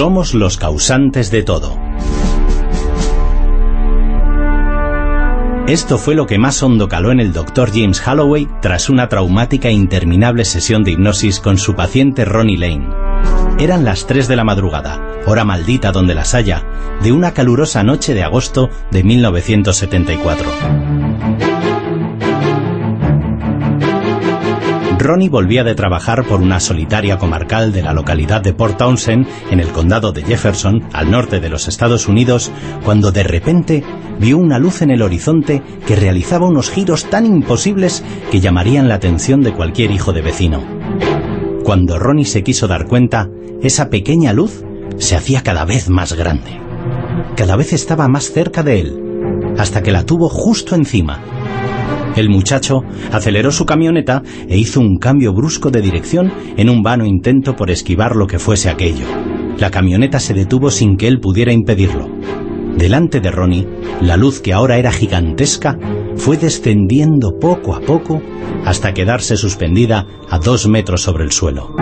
Somos los causantes de todo. Esto fue lo que más hondo caló en el Dr. James Holloway tras una traumática e interminable sesión de hipnosis con su paciente Ronnie Lane. Eran las 3 de la madrugada, hora maldita donde las haya, de una calurosa noche de agosto de 1974. Ronnie volvía de trabajar por una solitaria comarcal de la localidad de Port Townsend, en el condado de Jefferson, al norte de los Estados Unidos, cuando de repente vio una luz en el horizonte que realizaba unos giros tan imposibles que llamarían la atención de cualquier hijo de vecino. Cuando Ronnie se quiso dar cuenta, esa pequeña luz se hacía cada vez más grande. Cada vez estaba más cerca de él, hasta que la tuvo justo encima el muchacho aceleró su camioneta e hizo un cambio brusco de dirección en un vano intento por esquivar lo que fuese aquello. La camioneta se detuvo sin que él pudiera impedirlo. Delante de Ronnie, la luz que ahora era gigantesca fue descendiendo poco a poco hasta quedarse suspendida a dos metros sobre el suelo.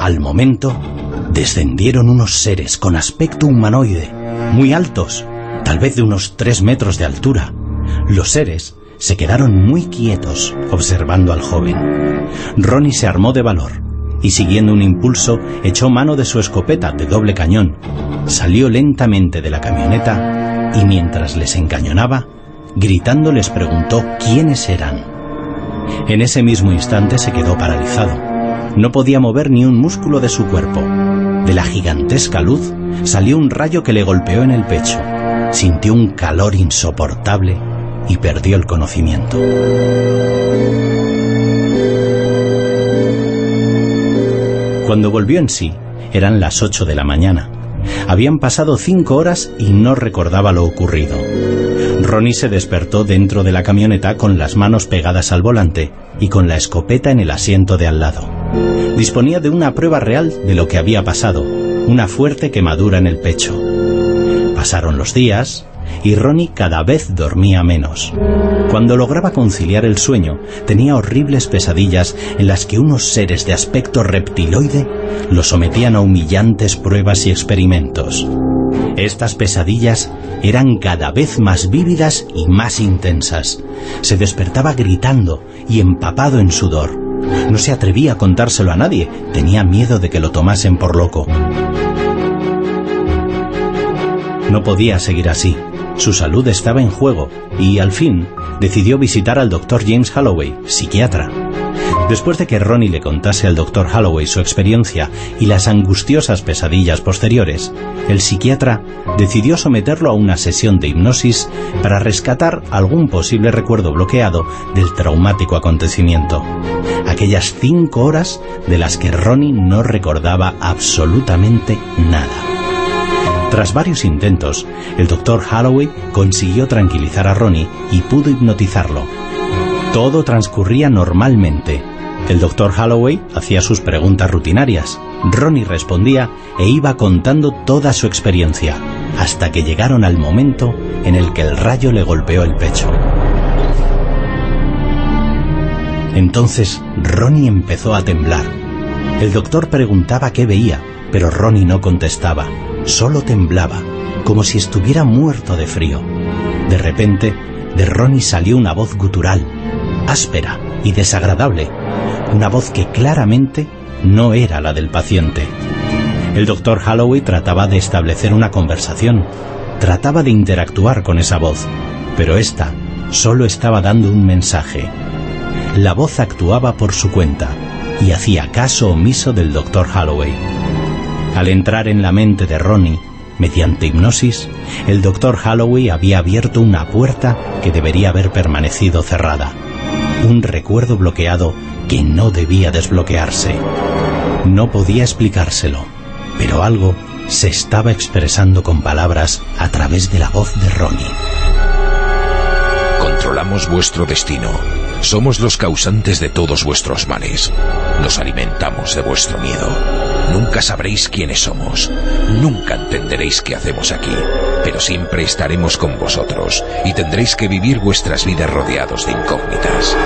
Al momento, descendieron unos seres con aspecto humanoide, muy altos, tal vez de unos tres metros de altura. Los seres se quedaron muy quietos observando al joven. Ronnie se armó de valor y siguiendo un impulso echó mano de su escopeta de doble cañón, salió lentamente de la camioneta y mientras les encañonaba, gritando les preguntó quiénes eran. En ese mismo instante se quedó paralizado. No podía mover ni un músculo de su cuerpo. De la gigantesca luz salió un rayo que le golpeó en el pecho sintió un calor insoportable y perdió el conocimiento. Cuando volvió en sí, eran las ocho de la mañana. Habían pasado cinco horas y no recordaba lo ocurrido. Ronnie se despertó dentro de la camioneta con las manos pegadas al volante y con la escopeta en el asiento de al lado. Disponía de una prueba real de lo que había pasado, una fuerte quemadura en el pecho. Pasaron los días y Ronnie cada vez dormía menos. Cuando lograba conciliar el sueño, tenía horribles pesadillas en las que unos seres de aspecto reptiloide lo sometían a humillantes pruebas y experimentos. Estas pesadillas eran cada vez más vívidas y más intensas. Se despertaba gritando y empapado en sudor. No se atrevía a contárselo a nadie, tenía miedo de que lo tomasen por loco. No podía seguir así. Su salud estaba en juego y, al fin, decidió visitar al doctor James Holloway, psiquiatra. Después de que Ronnie le contase al doctor Holloway su experiencia y las angustiosas pesadillas posteriores, el psiquiatra decidió someterlo a una sesión de hipnosis para rescatar algún posible recuerdo bloqueado del traumático acontecimiento. Aquellas cinco horas de las que Ronnie no recordaba absolutamente nada. Tras varios intentos, el doctor Holloway consiguió tranquilizar a Ronnie y pudo hipnotizarlo. Todo transcurría normalmente. El doctor Holloway hacía sus preguntas rutinarias. Ronnie respondía e iba contando toda su experiencia, hasta que llegaron al momento en el que el rayo le golpeó el pecho. Entonces Ronnie empezó a temblar. El doctor preguntaba qué veía, pero Ronnie no contestaba solo temblaba, como si estuviera muerto de frío. De repente, de Ronnie salió una voz gutural, áspera y desagradable, una voz que claramente no era la del paciente. El doctor Holloway trataba de establecer una conversación, trataba de interactuar con esa voz, pero ésta solo estaba dando un mensaje. La voz actuaba por su cuenta y hacía caso omiso del doctor Holloway. Al entrar en la mente de Ronnie, mediante hipnosis, el doctor Holloway había abierto una puerta que debería haber permanecido cerrada. Un recuerdo bloqueado que no debía desbloquearse. No podía explicárselo, pero algo se estaba expresando con palabras a través de la voz de Ronnie. Controlamos vuestro destino. Somos los causantes de todos vuestros males. Nos alimentamos de vuestro miedo. Nunca sabréis quiénes somos. Nunca entenderéis qué hacemos aquí. Pero siempre estaremos con vosotros y tendréis que vivir vuestras vidas rodeados de incógnitas.